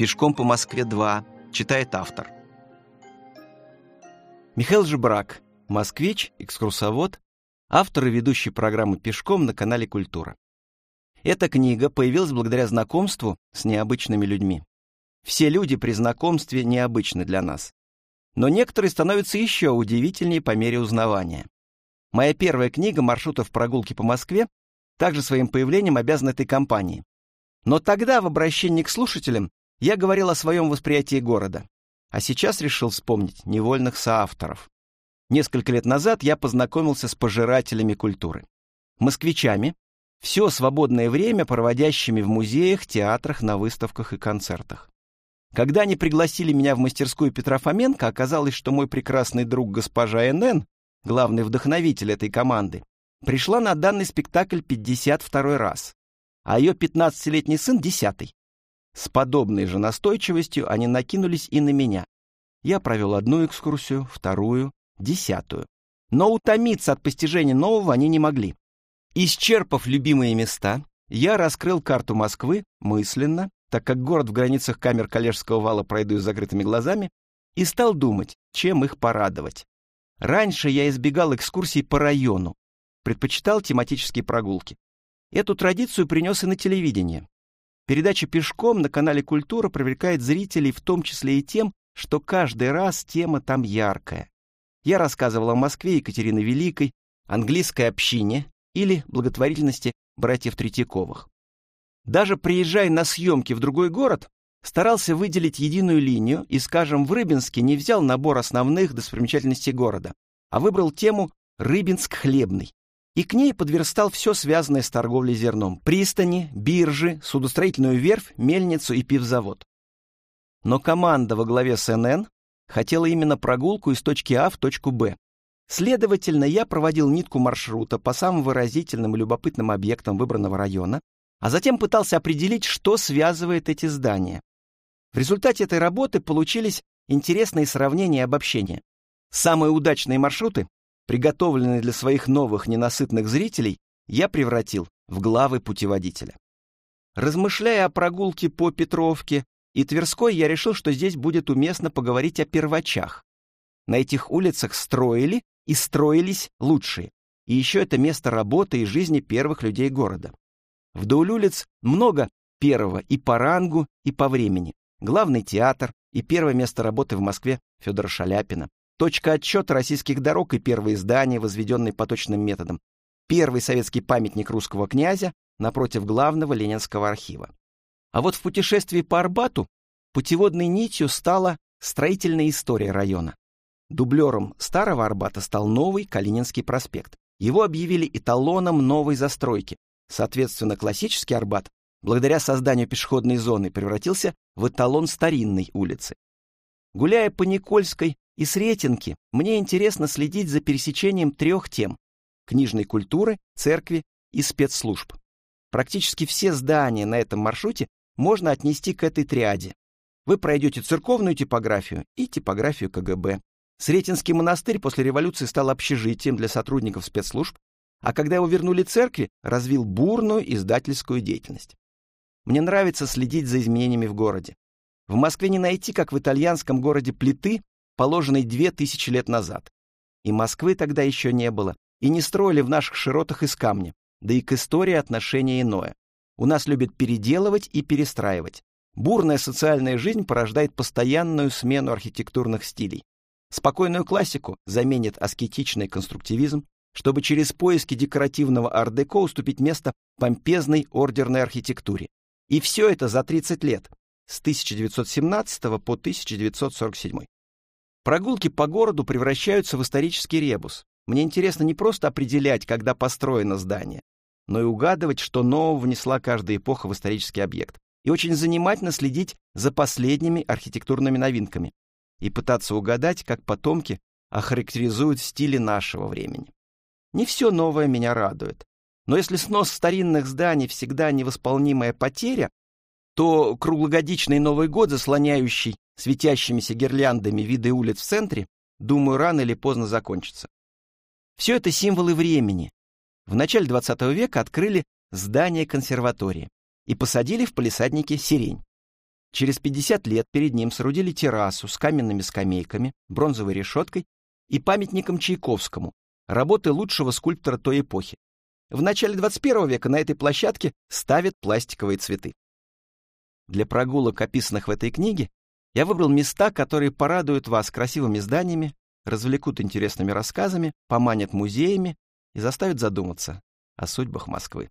Пешком по Москве 2. Читает автор. Михаил Жебрак, москвич, экскурсовод, автор и ведущий программы «Пешком» на канале «Культура». Эта книга появилась благодаря знакомству с необычными людьми. Все люди при знакомстве необычны для нас. Но некоторые становятся еще удивительнее по мере узнавания. Моя первая книга «Маршрутов прогулки по Москве» также своим появлением обязана этой компании. Но тогда в обращении к слушателям я говорил о своем восприятии города, а сейчас решил вспомнить невольных соавторов. Несколько лет назад я познакомился с пожирателями культуры. Москвичами, все свободное время проводящими в музеях, театрах, на выставках и концертах. Когда они пригласили меня в мастерскую Петра Фоменко, оказалось, что мой прекрасный друг госпожа НН, главный вдохновитель этой команды, пришла на данный спектакль 52 раз, а ее 15-летний сын — десятый. С подобной же настойчивостью они накинулись и на меня. Я провел одну экскурсию, вторую, десятую. Но утомиться от постижения нового они не могли. Исчерпав любимые места, я раскрыл карту Москвы мысленно, так как город в границах камер Калежского вала пройду с закрытыми глазами, и стал думать, чем их порадовать. Раньше я избегал экскурсий по району, предпочитал тематические прогулки. Эту традицию принес и на телевидение. Передача «Пешком» на канале «Культура» привлекает зрителей в том числе и тем, что каждый раз тема там яркая. Я рассказывал о Москве Екатерины Великой, английской общине или благотворительности братьев Третьяковых. Даже приезжая на съемки в другой город, старался выделить единую линию и, скажем, в Рыбинске не взял набор основных достопримечательностей города, а выбрал тему «Рыбинск хлебный», и к ней подверстал все связанное с торговлей зерном – пристани, биржи, судостроительную верфь, мельницу и пивзавод. Но команда во главе с НН хотела именно прогулку из точки А в точку Б. Следовательно, я проводил нитку маршрута по самым выразительным и любопытным объектам выбранного района, а затем пытался определить, что связывает эти здания. В результате этой работы получились интересные сравнения и обобщения. Самые удачные маршруты приготовленные для своих новых ненасытных зрителей, я превратил в главы путеводителя. Размышляя о прогулке по Петровке и Тверской, я решил, что здесь будет уместно поговорить о первачах. На этих улицах строили и строились лучшие. И еще это место работы и жизни первых людей города. Вдоль улиц много первого и по рангу, и по времени. Главный театр и первое место работы в Москве Федора Шаляпина, Точка отсчета российских дорог и первые здания, возведенные поточным методом. Первый советский памятник русского князя напротив главного Ленинского архива. А вот в путешествии по Арбату путеводной нитью стала строительная история района. Дублером старого Арбата стал новый Калининский проспект. Его объявили эталоном новой застройки. Соответственно, классический Арбат, благодаря созданию пешеходной зоны, превратился в эталон старинной улицы. Гуляя по Никольской, и с Ретинки мне интересно следить за пересечением трех тем – книжной культуры, церкви и спецслужб. Практически все здания на этом маршруте можно отнести к этой триаде. Вы пройдете церковную типографию и типографию КГБ. Сретенский монастырь после революции стал общежитием для сотрудников спецслужб, а когда его вернули церкви, развил бурную издательскую деятельность. Мне нравится следить за изменениями в городе. В Москве не найти, как в итальянском городе Плиты, положенной две тысячи лет назад. И Москвы тогда еще не было, и не строили в наших широтах из камня, да и к истории отношение иное. У нас любят переделывать и перестраивать. Бурная социальная жизнь порождает постоянную смену архитектурных стилей. Спокойную классику заменит аскетичный конструктивизм, чтобы через поиски декоративного ар-деко уступить место помпезной ордерной архитектуре. И все это за 30 лет, с 1917 по 1947. Прогулки по городу превращаются в исторический ребус. Мне интересно не просто определять, когда построено здание, но и угадывать, что нового внесла каждая эпоха в исторический объект. И очень занимательно следить за последними архитектурными новинками и пытаться угадать, как потомки охарактеризуют стили нашего времени. Не все новое меня радует. Но если снос старинных зданий всегда невосполнимая потеря, то круглогодичный Новый год, заслоняющий светящимися гирляндами виды улиц в центре, думаю, рано или поздно закончится. Все это символы времени. В начале XX века открыли здание консерватории и посадили в палисаднике сирень. Через 50 лет перед ним соорудили террасу с каменными скамейками, бронзовой решеткой и памятником Чайковскому, работы лучшего скульптора той эпохи. В начале 21 века на этой площадке ставят пластиковые цветы. Для прогулок, описанных в этой книге, я выбрал места, которые порадуют вас красивыми зданиями, развлекут интересными рассказами, поманят музеями и заставят задуматься о судьбах Москвы.